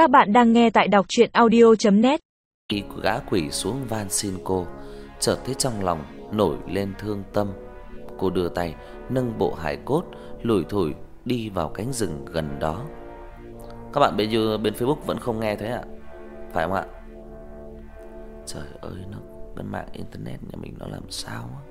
Các bạn đang nghe tại đọc audio net Khi gã quỷ xuống van xin cô, chợt thấy trong lòng nổi lên thương tâm. Cô đưa tay nâng bộ hải cốt lủi thủi đi vào cánh rừng gần đó. Các bạn bên bên Facebook vẫn không nghe thế ạ? Phải không ạ? Trời ơi nó bên mạng internet nhà mình nó làm sao á?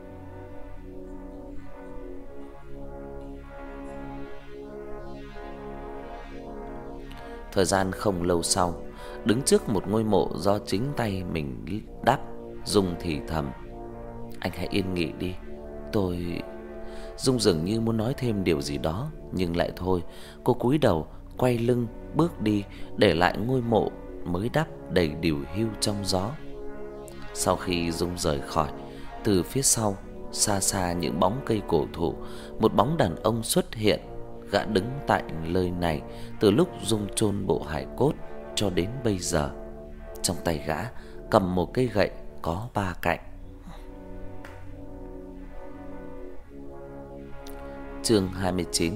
Thời gian không lâu sau, đứng trước một ngôi mộ do chính tay mình đắp, Dung thì thầm: "Anh hãy yên nghỉ đi, tôi..." Dung dường như muốn nói thêm điều gì đó, nhưng lại thôi, cô cúi đầu, quay lưng bước đi, để lại ngôi mộ mới đắp đầy điều hưu trong gió. Sau khi Dung rời khỏi, từ phía sau, xa xa những bóng cây cổ thụ, một bóng đàn ông xuất hiện gã đứng tại nơi này từ lúc Dung chôn bộ hải cốt cho đến bây giờ. Trong tay gã cầm một cây gậy có ba cạnh. Chương 29: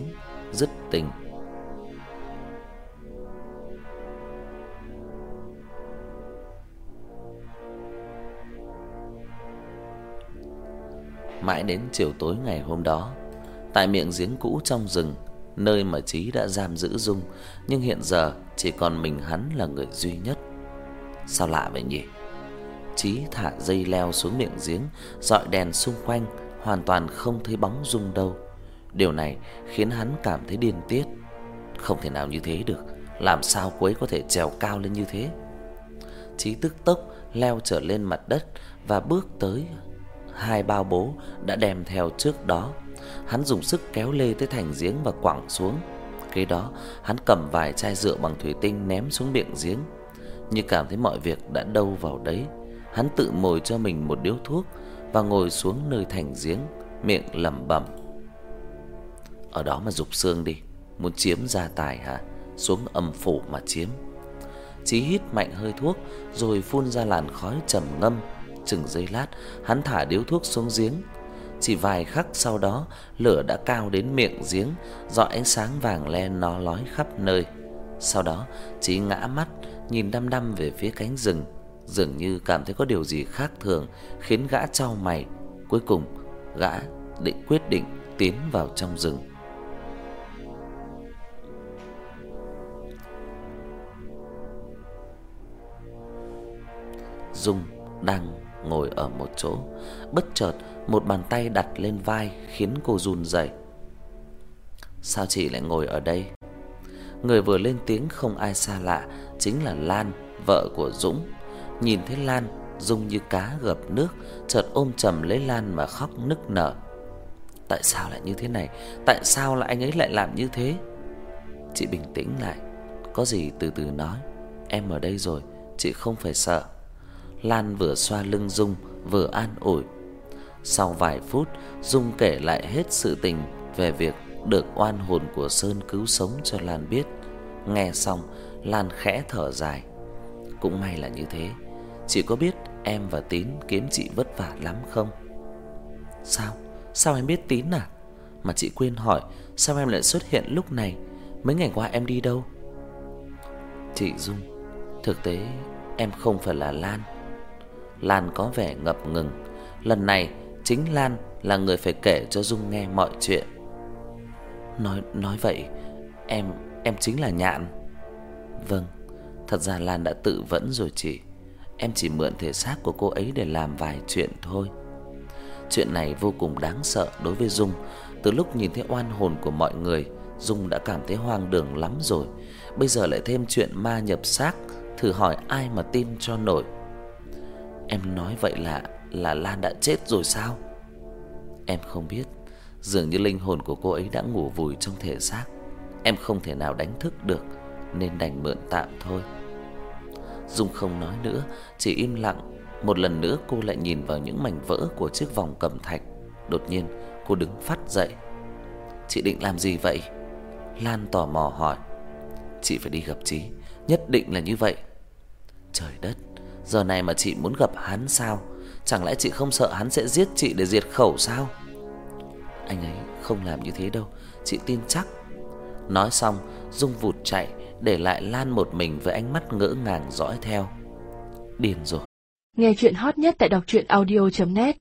Dứt tình. Mãi đến chiều tối ngày hôm đó, tại miệng giếng cũ trong rừng, nơi mà Chí đã giam giữ Dung, nhưng hiện giờ chỉ còn mình hắn là người duy nhất. Sao lạ vậy nhỉ? Chí thả dây leo xuống miệng giếng, dọi đèn xung quanh, hoàn toàn không thấy bóng Dung đâu. Điều này khiến hắn cảm thấy điên tiết. Không thể nào như thế được, làm sao cô ấy có thể trèo cao lên như thế? Chí tức tốc leo trở lên mặt đất và bước tới hai bao bố đã đem theo trước đó Hắn dùng sức kéo lê tới thành giếng và quẳng xuống. Kế đó, hắn cầm vài chai rượu bằng thủy tinh ném xuống miệng giếng. Như cảm thấy mọi việc đã đâu vào đấy, hắn tự mồi cho mình một điếu thuốc và ngồi xuống nơi thành giếng, miệng lẩm bẩm. Ở đó mà dục xương đi, muốn chiếm gia tài hả? Xuống âm phủ mà chiếm. Chí hít mạnh hơi thuốc rồi phun ra làn khói trầm ngâm, chừng giây lát, hắn thả điếu thuốc xuống giếng chỉ vài khắc sau đó, lửa đã cao đến miệng giếng, rọi ánh sáng vàng len nó lói khắp nơi. Sau đó, Chí ngã mắt, nhìn đăm đăm về phía cánh rừng, dường như cảm thấy có điều gì khác thường, khiến gã chau mày. Cuối cùng, gã định quyết định tiến vào trong rừng. Dung đang ngồi ở một chỗ, bất chợt một bàn tay đặt lên vai khiến cô run rẩy. Sao chị lại ngồi ở đây? Người vừa lên tiếng không ai xa lạ, chính là Lan, vợ của Dũng. Nhìn thấy Lan, Dung như cá gặp nước, chợt ôm chầm lấy Lan mà khóc nức nở. Tại sao lại như thế này? Tại sao lại anh ấy lại làm như thế? Chị bình tĩnh lại, có gì từ từ nói. Em ở đây rồi, chị không phải sợ. Lan vừa xoa lưng Dung, vừa an ủi. Sau vài phút, Dung kể lại hết sự tình về việc được oan hồn của Sơn cứu sống cho Lan biết. Nghe xong, Lan khẽ thở dài. Cũng may là như thế. Chị có biết em và Tín kiếm chị vất vả lắm không? Sao? Sao em biết Tín à? Mà chị quên hỏi, sao em lại xuất hiện lúc này? Mấy ngày qua em đi đâu? Chị Dung, thực tế em không phải là Lan. Lan có vẻ ngập ngừng. Lần này chính Lan là người phải kể cho Dung nghe mọi chuyện. Nói nói vậy, em em chính là Nhạn. Vâng, thật ra Lan đã tự vẫn rồi chị. Em chỉ mượn thể xác của cô ấy để làm vài chuyện thôi. Chuyện này vô cùng đáng sợ đối với Dung, từ lúc nhìn thấy oan hồn của mọi người, Dung đã cảm thấy hoang đường lắm rồi. Bây giờ lại thêm chuyện ma nhập xác, thử hỏi ai mà tin cho nổi. Em nói vậy là là Lan đã chết rồi sao? Em không biết, dường như linh hồn của cô ấy đã ngủ vùi trong thể xác. Em không thể nào đánh thức được nên đành mượn tạm thôi. Dung không nói nữa, chỉ im lặng. Một lần nữa cô lại nhìn vào những mảnh vỡ của chiếc vòng cầm thạch. Đột nhiên, cô đứng phát dậy. "Chị định làm gì vậy?" Lan tò mò hỏi. "Chị phải đi gặp Chí, nhất định là như vậy." Trời đất, giờ này mà chị muốn gặp hắn sao? Chẳng lẽ chị không sợ hắn sẽ giết chị để diệt khẩu sao? Anh ấy không làm như thế đâu, chị tin chắc. Nói xong, Dung vụt chạy, để lại Lan một mình với ánh mắt ngỡ ngàng dõi theo. Điên rồi. Nghe chuyện hot nhất tại đọc truyện audio net